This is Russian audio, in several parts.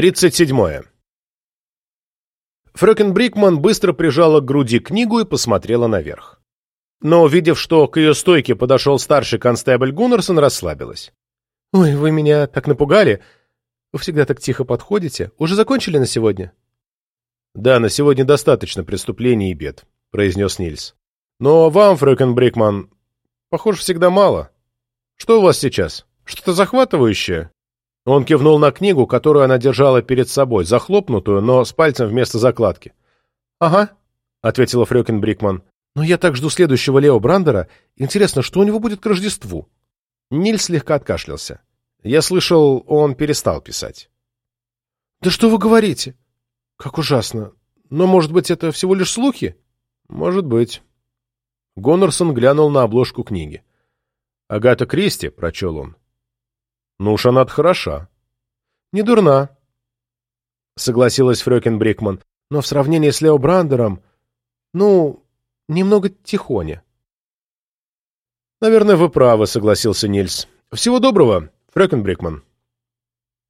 37. Фрёкен Брикман быстро прижала к груди книгу и посмотрела наверх. Но, увидев, что к ее стойке подошел старший констебль Гуннерсон, расслабилась. «Ой, вы меня так напугали. Вы всегда так тихо подходите. Уже закончили на сегодня?» «Да, на сегодня достаточно преступлений и бед», — произнес Нильс. «Но вам, Фрёкен Брикман, похоже, всегда мало. Что у вас сейчас? Что-то захватывающее?» Он кивнул на книгу, которую она держала перед собой, захлопнутую, но с пальцем вместо закладки. «Ага», — ответила Фрёкин Брикман. «Но я так жду следующего Лео Брандера. Интересно, что у него будет к Рождеству?» Ниль слегка откашлялся. Я слышал, он перестал писать. «Да что вы говорите? Как ужасно. Но, может быть, это всего лишь слухи?» «Может быть». Гонорсон глянул на обложку книги. «Агата Кристи», — прочел он. Ну уж она хороша. Не дурна, согласилась Фрёкин Брикман. Но в сравнении с Лео Брандером, ну, немного тихоня. Наверное, вы правы, согласился Нильс. Всего доброго, Фрёкин Брикман.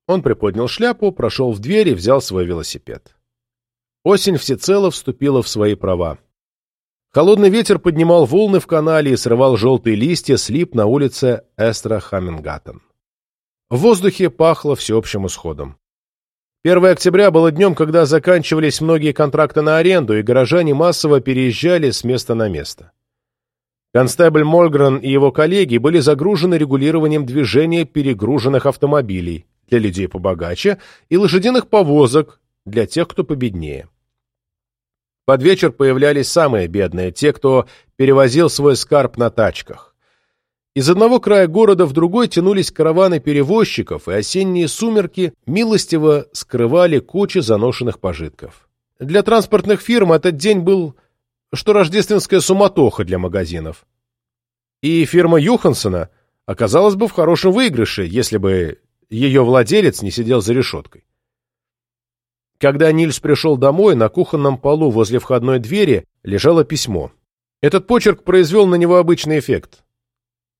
Он приподнял шляпу, прошел в дверь и взял свой велосипед. Осень всецело вступила в свои права. Холодный ветер поднимал волны в канале и срывал желтые листья с лип на улице Эстра Хаммингаттен. В воздухе пахло всеобщим исходом. 1 октября было днем, когда заканчивались многие контракты на аренду, и горожане массово переезжали с места на место. Констебль Мольгрен и его коллеги были загружены регулированием движения перегруженных автомобилей для людей побогаче и лошадиных повозок для тех, кто победнее. Под вечер появлялись самые бедные, те, кто перевозил свой скарб на тачках. Из одного края города в другой тянулись караваны перевозчиков, и осенние сумерки милостиво скрывали кучи заношенных пожитков. Для транспортных фирм этот день был что рождественская суматоха для магазинов. И фирма Юхансона оказалась бы в хорошем выигрыше, если бы ее владелец не сидел за решеткой. Когда Нильс пришел домой, на кухонном полу возле входной двери лежало письмо. Этот почерк произвел на него обычный эффект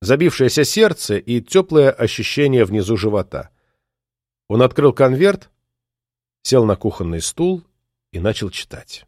забившееся сердце и теплое ощущение внизу живота. Он открыл конверт, сел на кухонный стул и начал читать.